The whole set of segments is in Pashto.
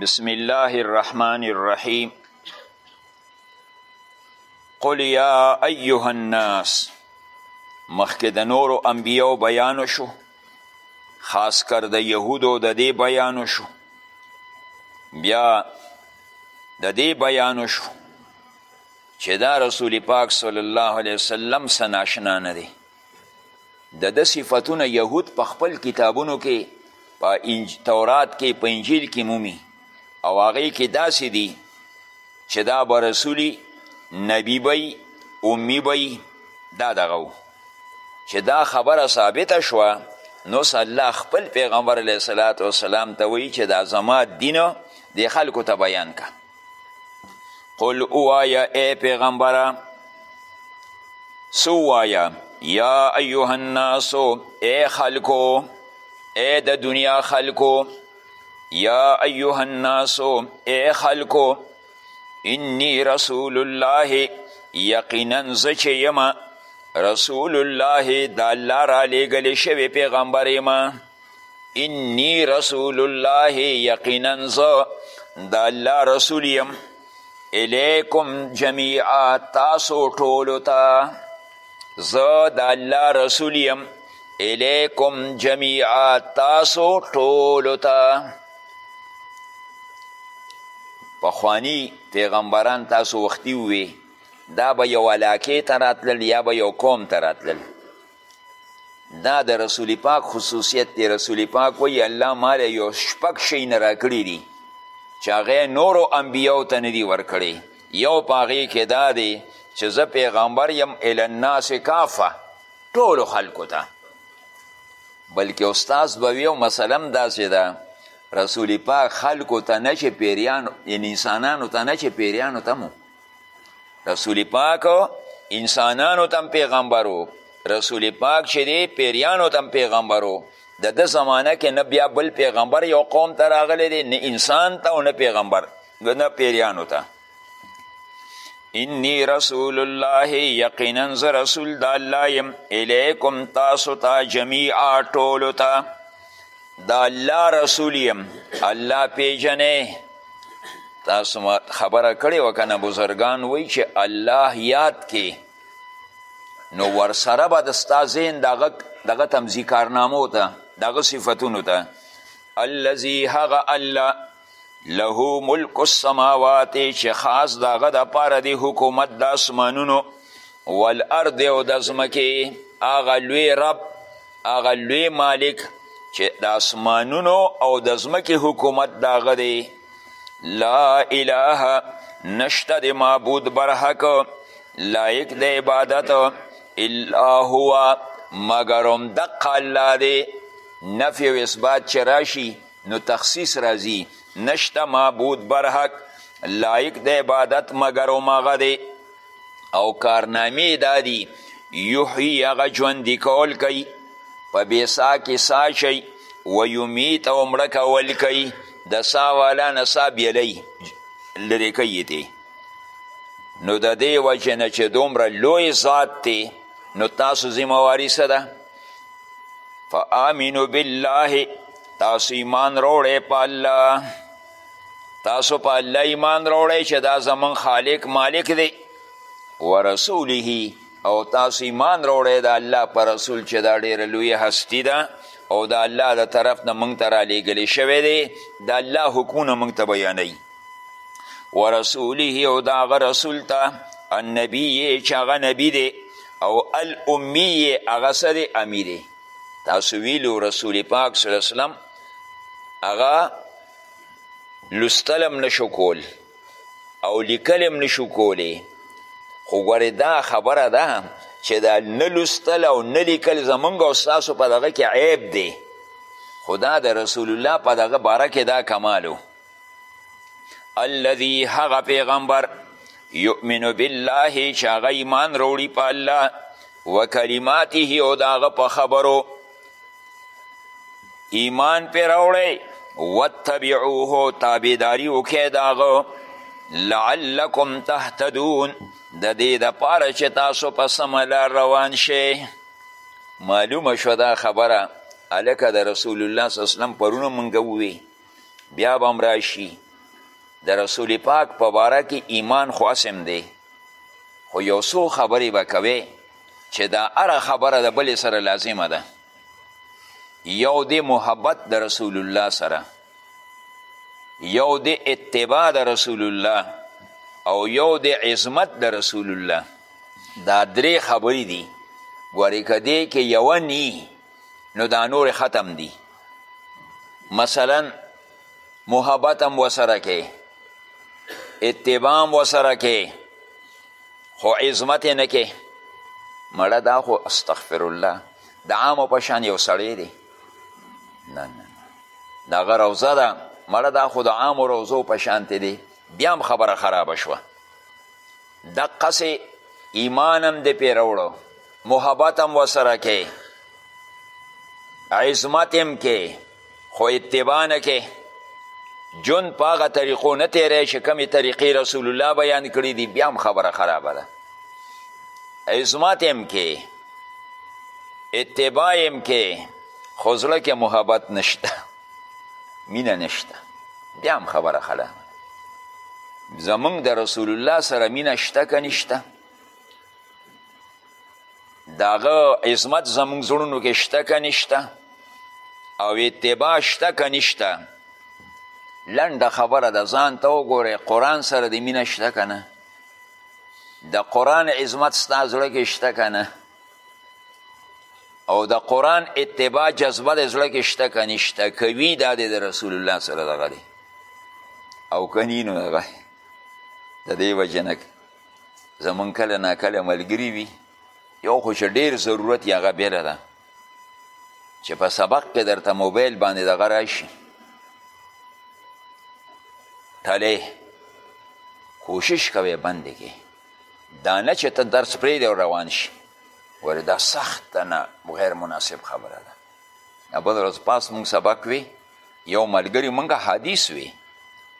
بسم الله الرحمن الرحیم قل یا ایها الناس مخکې د نورو انبیاو بیانو شو خاص کر د یهودو د دې بیانو شو بیا د دې بیانو شو چې دا رسول پاک صلی الله علیه وسلم سناشنا نه دی د ده صفتونه یهود په خپل کتابونو کې په انج... تورات کې په انجیل کې مومي او هغې کې داسې دي چې دا به رسولي نبی بی امی بی دا دغه چې دا خبره ثابته شوه نو الله خپل پیغمبر علیه السلام ته وایي چې دا زما دین د خلکو ته بیان که قل اوایا ای پیغمبره سو وایا یا ایها الناس ای خلکو ای د دنیا خلکو یا ایها الناس ای خلکو انی رسول الله یقینا زه چې یم رسول الله د الله را لیږلی شوی پیغمبر یم انی رسول الله یقینا زه د الله رسول یم الیکم جمیعا تاسو ټولو ته زه د الله رسول یم الیکم جمیعا تاسو ټولو ته پخوانی پیغمبران تاسو وختی وی دا به یو علاقې ته راتلل یا به یو قوم ته راتلل دا د رسول پاک خصوصیت دی رسول پاک وایي الله ما له یو شپږ شیونه راکړي دي چې هغه نورو انبیاو ته نه دي ورکړي یو په هغې کې دا دی چې زه پیغمبر یم الی الناس کافه ټولو خلکو ته بلکې استاذ به وي او مسله هم داسې ده رسول پاک خلکو ته نه چې پیریانو یعنې انسانانو ته نه چې پیریانو ته مو رسول پاک انسانانو تم پیغمبرو رسول پاک چې دی پیریانو تم پیغمبرو د ده زمانه کې نه بیا بل پیغمبر یو قوم ته راغلی دی نه انسان ته او نه پیغمبر نه پیریانو ته انی رسول الله یقینا ز رسول د الله یم الیکم تاسو ته جمیعا ټولو ته د الله رسول یم الله پیژنې تاسو ما خبره کړې وه کنه بزرګان وایي چې الله یاد کې نو ورسره به د ستا ذهن دغه دغه تمزي کارنامو ته دغه صفتونو ته الذي هغه الله له ملک السماوات چې خاص د هغه دپاره دی حکومت د اسمانونو والارض او د ځمکې هغه لوی رب هغه لوی مالک چې د اسمانونو او د ځمکې حکومت د هغه دی لا اله نشته د معبود برحق لایق د عبادت الا هو مګر همدقه الله دی نفی و اثبات چې راشي نو تخصیص راځي نشته معبود برحق لایق د عبادت مګر هم هغه دی او کارنامې دا دي یحیي هغه ژوندي کول کوي په بېسا کې سا شي و یمیت او مړه کول کوي د سا والا نه سا بیلی لرې کوي دی نو د دې وجې نه چې دومره لوی ذات دی نو تاسو ذمه واري څه ده فآمنو بالله تاسو ایمان روړی په الله تاسو په الله ایمان روړی چې دا زمون خالق مالک دی ورسوله او تاسو ایمان روړی د الله پر رسول چې دا ډیره لوی هستی ده او د الله د طرف نه مونږ ته رالیږلی شوی دی د الله حکمونه مونږ ته بیانوي ورسوله او د هغه رسول ته النبي چې هغه نبي دی او الامی هغه څه دی امی دی تاسو ویلو رسول پاک صلی الله وسلم هغه لوستلم نشو کول او لیکلم نشو کولی خو ګورې دا خبره ده چې دا نه لوستل او نه لیکل زمونږ او ستاسو په دغه کې عیب دی خو دا د رسول الله په دغه باره کې دا کمالو الذي هغه پیغمبر یؤمن بالله چې هغه ایمان روړي په الله و کلماته او د هغه په خبرو ایمان پې راوړی واتبعوه تابعداري وکړئ د هغه لعلکم تهتدون د دې دپاره چې تاسو په سمه لار روان شئ معلومه شوه دا خبره هلکه د رسول الله صلی الله علیه وسلم پرونه مونږ ووی بیا به هم راشي د رسول پاک په باره کې ایمان خو اسم دی خو یو څو خبرې به کوې چې دا هره خبره د بلې سره لازمه ده یو دی محبت د رسول الله سره یو دی اتباع د رسول الله او یو دی عظمت د رسول الله دا درې خبرې دي ګورې که دې کې یوه نی نو دا نور ختم دي مثلا محبت هم وسره کې اتباع هم وسره کې خو عظمت نه کې مړه دا خو استغفر الله د عامو په شان یو سړی دی نه نه د هغه روضه ده مړه دا خو د عامو روضو په شانتې دی بیا هم خبره خرابه شوه دقسې ایمان هم دې پې راوړو محبت هم ورسره کې عظمت هم کې خو اتباع نه کې جون په هغه طریقو نه تیری چې کمې طریقې رسول الله بیان کړي دي بیا هم خبره خرابه ده عظمت هم کې اتباع هم کې خو زړه کې محبت نشته مینه نشته بیا هم خبره ښه ده زمونږ د رسول الله سره مینه شته که نشته د هغه عظمت زمونږ زړونو کې شته که نشته او اتباع شته که نشته لنډه خبره ده ځان ته وګورئ قرآن سره د مینه شته که نه د قرآن عظمت ستا زړه کې شته که نه او د قرآن اتباع جذبه د زړه کې شته که نشته که وي دا د رسول الله سره دغه دی او که نی نو دغه د دې وجې نه زمونږ کله ناکله ملګري وي یو خو چې ډېر ضرورت یې هغه بېله ده چې په سبق کې درته موبایل باندې دغه راشي تله کوشش کوي بندې کې دا نه چې ته درس پرېږدې او روان شي ولې دا سخت نه غیر مناسب خبره ده دا بل ورځ پاس مونږ سبق وي یو ملګري مونږ حدیث وي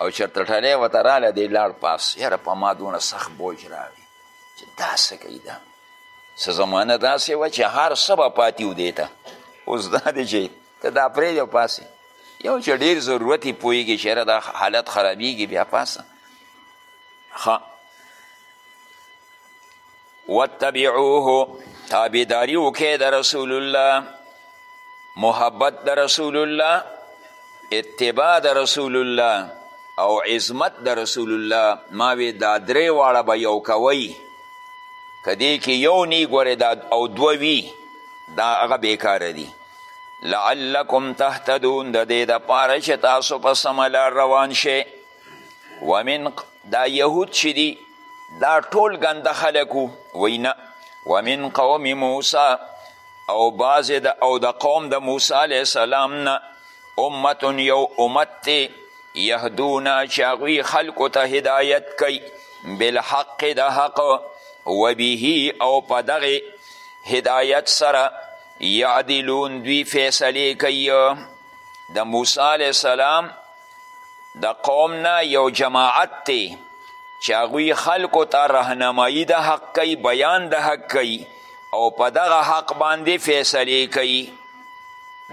او چېرته ټلی ورته راله دی لاړ پاس یاره په ما دونه سخت بوج راغی چې دا څه کوي دا څه زمانه داسې وه چې هر څه به پاتې و دی ته اوس دا دی چې ته دا پرېږده پاسې یو چې ډېر ضرورت یې پوهېږي چې یاره دا حالت خرابېږي بیا پاسه ښه واتبعوه تابعداري وکړئ د رسول الله محبت د رسول الله اتباع د رسول الله او عظمت د رسول الله ما وی دا درې واړه به یو کوئ که دې کې یو نی ګورې دا او دوه وي دا هغه بېکاره دي لعلکم تهتدون د دې دپاره چې تاسو په سمه لار روان شئ ومن دا یهود چې دي دا ټول ګنده خلک وو وایي نه ومن قوم موسی او بعضې د او د قوم د موسی علیه السلام نه امت یو امت دی یهدونه چې هغوی خلکو ته هدایت کوي بالحق د حق وبه او په دغې هدایت سره یعدلون دوی فیصلې کوي د موسی علیه السلام د قوم نه یو جماعت دی چې هغوی خلکو ته رهنمایي د حق کوي بیان د حق کوي او په دغه حق باندې فیصلې کوي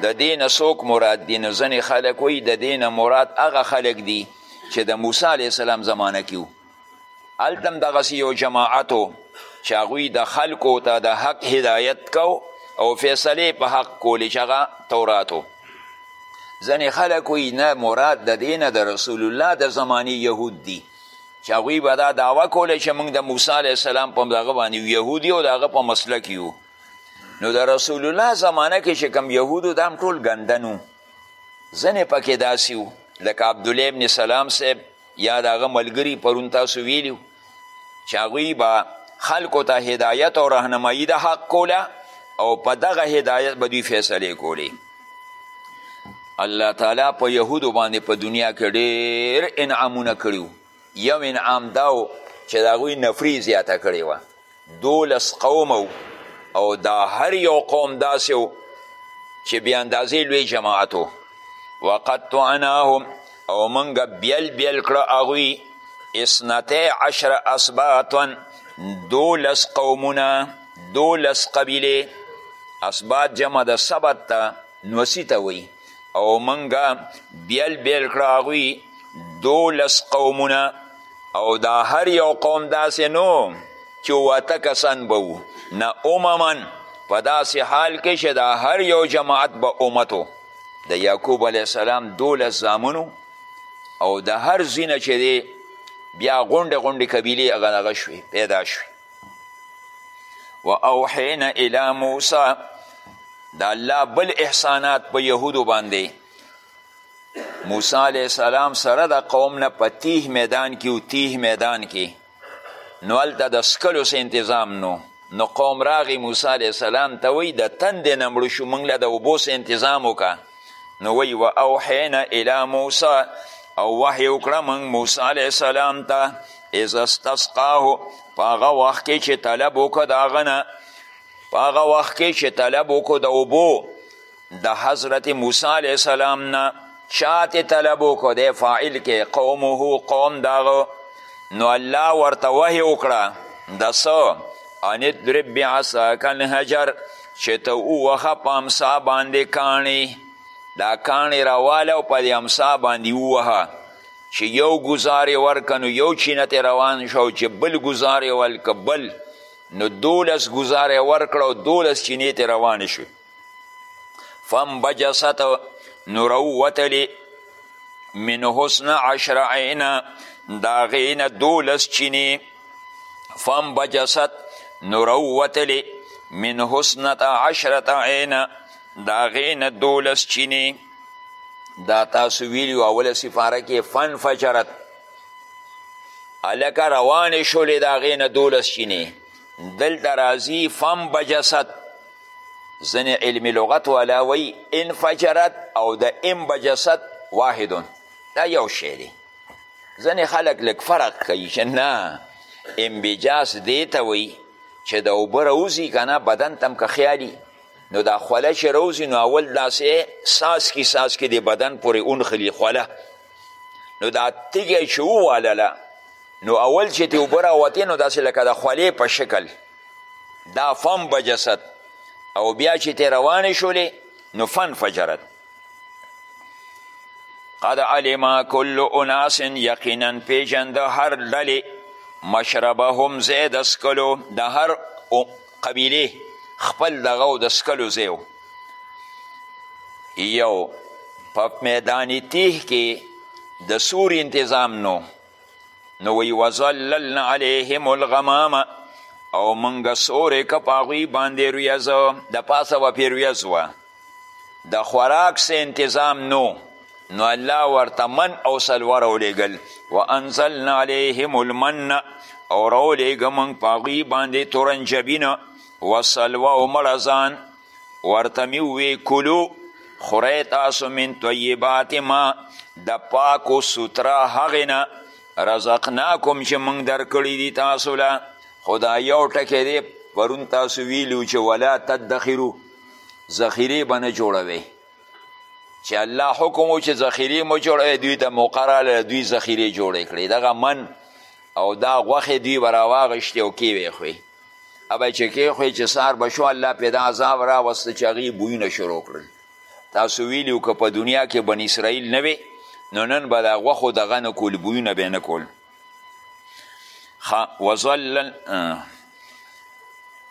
د دې نه څوک مراد دي نو ځینې خلک وایي د دې نه مراد هغه خلک دي چې د موسی علیه السلام زمانه کې هلته هم دغسې یو جماعت و چې هغوی د خلکو ته د حق هدایت کو او فیصلې په حق کولې چې هغه تورات و ځینې خلک وایي نه مراد د دې نه د رسول الله د زمانې یهود دي چې هغوی به دا دعوه کوله چې موږ د موسی علیه السلام په دغه باندې یهود یو د هغه په مسلک یو نو د رسول الله زمانه کې چې کوم یهودو دا هم ټول ګندن وو ځینې پکې داسې وو لکه عبدالله ابن سلام صاحب یا د هغه ملګري پرون تاسو ویلي چې هغوی به خلکو ته هدایت او رهنمایي د حق کوله او په دغه هدایت به دوی فیصلې کولې الله تعالی په یهودو باندې په دنیا کې ډېر انعامونه کړي یو انعام دا و چې د هغوی نفري زیاته کړې وه دولس قوم او دا هر یو قوم داسې و چې بې اندازې لوی جماعت و وقطعناهم او موږ بیل بیل کړه هغوی اثنتی عشر اسباطا دولس قومونه دولس قبیلې اسبات جمع د سبت ته نوسی ته وایي او منګه بیل بیل کړه هغوی دولس قومونه او دا هر یو قوم داسې نو چې واته کسان به وو نه امما په داسې حال کې چې دا هر یو جماعت به امتو د یعقوب علیه السلام دولس زامنو او د هر ځینه چې دی بیا غونډې غونډې قبیلې هغه دغه شوې پیدا شوې و اوحینا الی موسی د الله بل احسانات په یهودو باندې موسی علیه السلام سره د قوم نه په تیه میدان کې او تیه میدان کې نو هلته د سکلو سه انتظام نو نو قوم راغی موسی علیه السلام ته وی د تندې نه مړو شو موږ له د اوبو سه انتظام وکړه نو وی و اوحینا الی موسی او وحی وکړه موږ موسی علیه السلام ته اذا استسقاه په هغه وخت کې چې طلب وکړه د هغه نه په هغه وخت کې چې طلب وکړو د اوبو د حضرت موسی علیه السلام نه چاته طلب وکړو دی فاعل کې قومه قوم دغه نو الله ورته وحی وکړه د څه ان اضرب بعصاک الحجر چې ته ووهه په امسا باندې کاڼې دا کاڼې راواله او په دې امسا باندې ووهه چې یو ګزار یې ورکه نو یو چینه ته روان شو چې بل ګزار یې ولکه بل نو دولس ګزاره یې ورکړه او دولس چینې ته روانې شوې فانبجست نو راووتلې من حسن عشر عینا د هغې نه دولس چینې فانبجست نو راووتلې من حسنة عشرة عینا د هغې نه دولس چینې دا تاسو ویلی اوله سفاره کې فن فجرت الکه روانې شولې د هغې نه دولس چینې دلته راځي فم بجست ځینې علم لغت والا وی انفجرت او د ام بجست واحدون دا یو شی دی ځینې خلک لږ فرق کوي چې نه امبجاس دې ته وایي چې د اوبه راوځي که نه بدن ته هم که خیالي نو دا خوله چې روزي نو اول داسې ساسکي ساسکي د بدن پورې اونښلي خوله نو دا تیږی چې ووالله نو اول چې تې اوبه راوتې نو داسې لکه د خولې په شکل دا فم بجسد او بیا چې تې روانې شولې نو فن فجرت قد علم کل اناس یقینا پیژند هر ډلې مشربهم زید اسکلو د هر قبیلې خپل دغه او د سکلو ځای یو په میدان تیه کې د سور انتظام نو نو وی وظللن علیهم الغمامه او منګه سورې که په هغوی باندې ریاض د پاسه به پرې ریاض وه د خوراک سه انتظام نو نو الله ورته من او سلوه راولیږل وانزلنا علیهم المن او راولیږه موږ په هغوی باندې تورنجبینه وسلوه او مړه ځان ورته مې ووې کلو خورئ تاسو من طیبات ما د پاکو سوتره هغې نه رزقناکم چې موږ درکړي دي تاسو له خو دا یو ټکی دی پرون تاسو ویلو چې ولا تدخرو ذخیرې به نه جوړوي چې الله حکم و چې ذخیرې مه جوړوي دوی ته موقع راله دوی ذخیرې جوړې کړې دغه من او دا غوښې دوی به راواغېشتې او کې وې خوې ابه چې کې خوې چې سار به شو الله پې دا عذاب راوسته چې هغوی بویونه شروع کړل تاسو ویلي و که په دنیا کې بن اسرائیل نه وې نو نن به د غوښو دغه نه کول بویونه به نه کول وظلل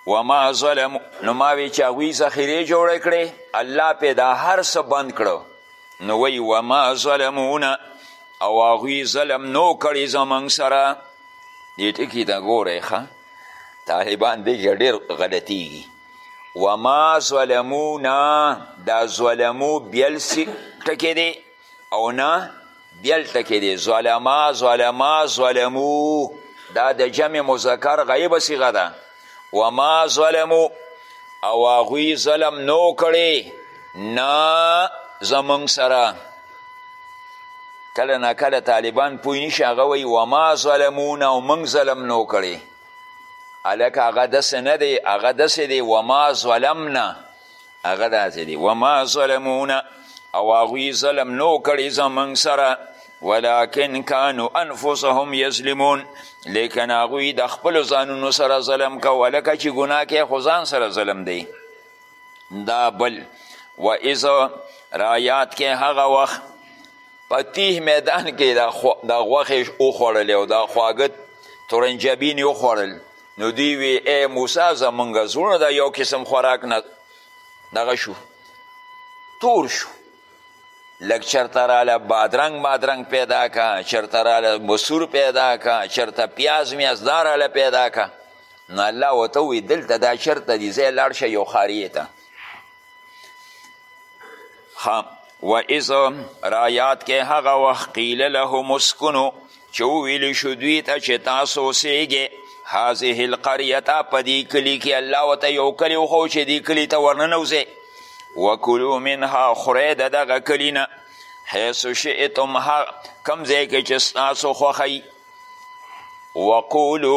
وما ظلم نو ما وی چې هغوی ذخیرې جوړې کړې الله پې دا هر څه بند کړو نو وی وما ظلمونه او هغوی ظلم نو کړی زمونږ سره دې ټکي ته ګورئ ښه طالبان دې کې ډېر غلطیږي وما ظلمونا دا ظلمو بیل ټکی دی او نه دلته کې دی ظلما ظلما ظلمو دا د جمع مذکر غیبه صیغه ده وما ظلمو او هغوی ظلم نو کړی نه زمونږ سره کله نا کله طالبان پوه نشي هغه وایي وما ظلمونه او موږ ظلم نو کړی هلکه هغه داسې نه دی هغه داسې دی وما ظلمنا هغه داسې دی وما ظلمونه او هغوی ظلم نو کړی زمونږ سره ولكن كانوا انفسهم يظلمون لیکن هغوی د خپل ځانونو سره ظلم کوه لکه چې ګناه کې خو ځان سره ظلم دی دا بل و از رایات کې هغه وخت په تیه میدان کې د غوښې وخوړلې او د خواږه تورنجبین یې وخوړل نو دوی وی ای موسی زمونږ زړونه دا یو قسم خوراک نه دغه شو تور شو لږ چرته راله بادرنګ بادرنګ پیدا کا چرته راله مسور پیدا کا چرته پیاز میاز دا راله پیدا کا نو الله ورته وویل دلته دا چرته دي ځای لاړ شه یو ښاریې ته ها و از را یاد کې هغه وخت قیل لهم اسکنو چې وویل شو دوی ته چې تاسو اوسیږئ هذه القریه په دې کلي کې الله ورته یو کلی وښو چې دې کلي ته ورننوځئ وکلو منها خورئ د دغه کلي نه حیث شئتم کم ځای کې چې ستاسو خوښوي وقولو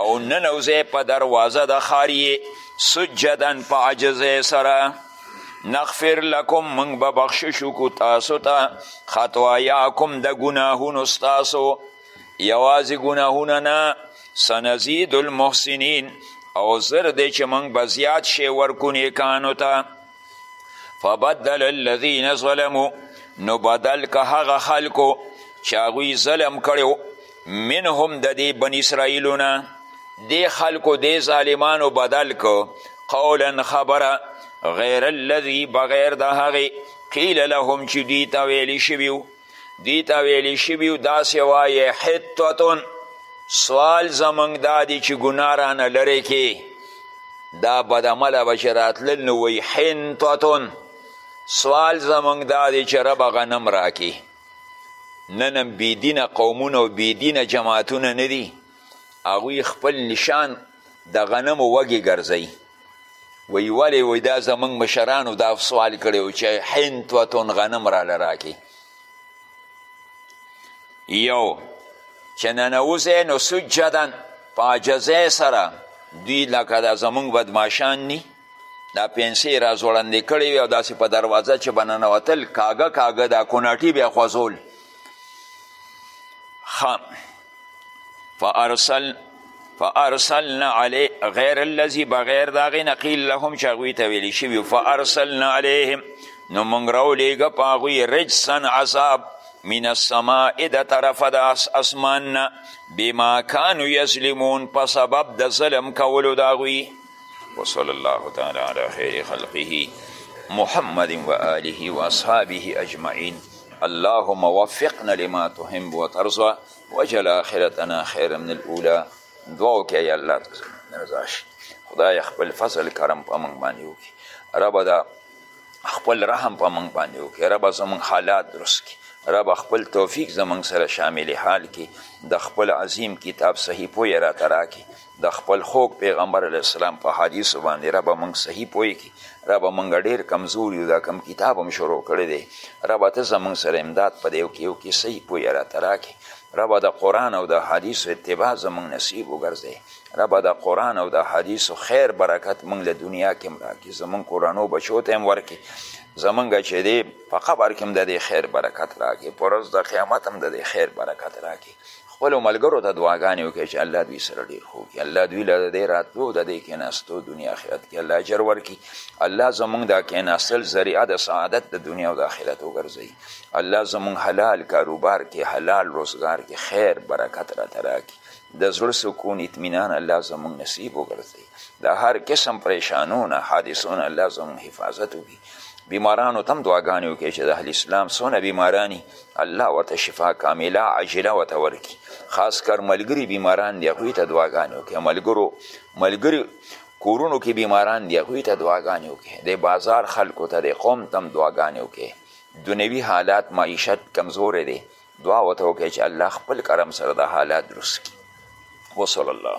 او ننوځی په دروازه د ښار یې سجدا په عجزۍ سره نغفر لکم موږ به بخشش وکړو تاسو ته خطایاکم د ګناهونو ستاسو یوازې ګناهونه نه سنزید المحسنین او زر دی چې موږ به زیات شی ورکو نیکانو ته فبدل الذین ظلمو نو بدل که هغه خلکو چې هغوی ظلم کړو منهم د دې بن اسرائیلونه دې خلکو دې ظالمانو بدل کو قولا خبره غیر الذي بغیر د هغې قیل لهم چې دوی ته ویلی شوي دوی ته ویلی شوي و داسې وایې حتتون سوال زمونږ دا دی چې ګناه رانه لرې کې دا بدعمله به چې راتلل نو وایي حنتتون سوال زمونږ دا دی چې ربه غنم راکې نن هم بېدینه قومونه او بېدینه جماعتونه نه دي هغوی خپل نشان د غنمو وږې ګرځوي وی ولی وی دا زمونږ مشرانو دا سوال کړی و چې حنتوتون غنم راله راکې یو چې ننوځی نو سجدن په عاجزۍ سره دوی لکه دا زمونږ بدماشان نی دا پنسې را ځوړندې کړې وي او داسې په دروازه چې به ننوتل کاږه کاږه دا کوناټي بیا خوځول ښه فارسل فارسلنا علی غیر الذی بغیر دا غی نقیل لهم چاغوی ته ویلی شوی فارسلنا علیهم نو مونږ راو لیږه په هغوی رجسا عذاب من السماء د طرفه د اسمان نه بما کانو یظلمون په سبب د ظلم کولو د هغوی وصلی الله تعالی علی خیر خلقه محمد و آله و اصحابه اجمعین اللهم وفقنا لما تحب وترضى وجل آخرتنا خیر من الاولى دعاو کې یا الله رضا شي خدای خپل فضل کرم په موږ باندې وکړي رب دا خپل رحم په موږ باندې وکړي رب زموږ حالات درست کړي رب خپل توفیق زموږ سره شامل حال کې د خپل عظیم کتاب صحیح پوی را تراکي د خپل خوږ پیغمبر علیه السلام په حدیثو باندې ربه موږ صحیح پوه کړي ربه موږ ډېر کمزور یو دا کوم کتاب هم شروع کړی دی ربه ته زموږ سره امداد په دې کې یو کې صحیح پوهې راته راکړي ربه د قرآن او د حدیثو اتباع زموږ نصیب وګرځوې ربه د قرآن او د حدیثو خیر برکت موږ له دنیا کې هم راکړي زموږ کورنو بچو ته هم ورکړي زمونږ چې دی په قبر کې هم د دې خیر برکت راکې په ورځ د قیامت هم د دې خیر برکت راکې خپلو ملګرو ته دعاګانې وکړئ چې الله دوی سره ډېر ښه وکړي الله دوی له د دې راتلو د دې کېناستو دنیا آخرت کې الله اجر ورکړي الله زمونږ دا کېناستل ذریعه د سعادت د دنیا او د آخرت وګرځوي الله زمونږ حلال کاروبار کې حلال روزګار کې خیر برکت راته راکړي د زړه سکون اطمینان الله زمونږ نصیب وګرځوي د هر قسم پریشانونه حادثونه الله زمونږ حفاظت وکړي بیمارانو تم دعاګانې وکړي چې د اهل اسلام څونه بیمارانی الله ورته شفا کامله عاجله ورته ورکړي خاص کر ملګري بیماران دي هغوی ته دعاګانې وکړي ملګرو ملګري کورونو کې بیماران دي هغوی ته دعاګانې وکړي د بازار خلکو ته د قوم تم دعاګانې وکړي دنیوي حالات معیشت کمزوری دی دعا ورته وکړي چې الله خپل کرم سره د حالات درست کړي وصلی الله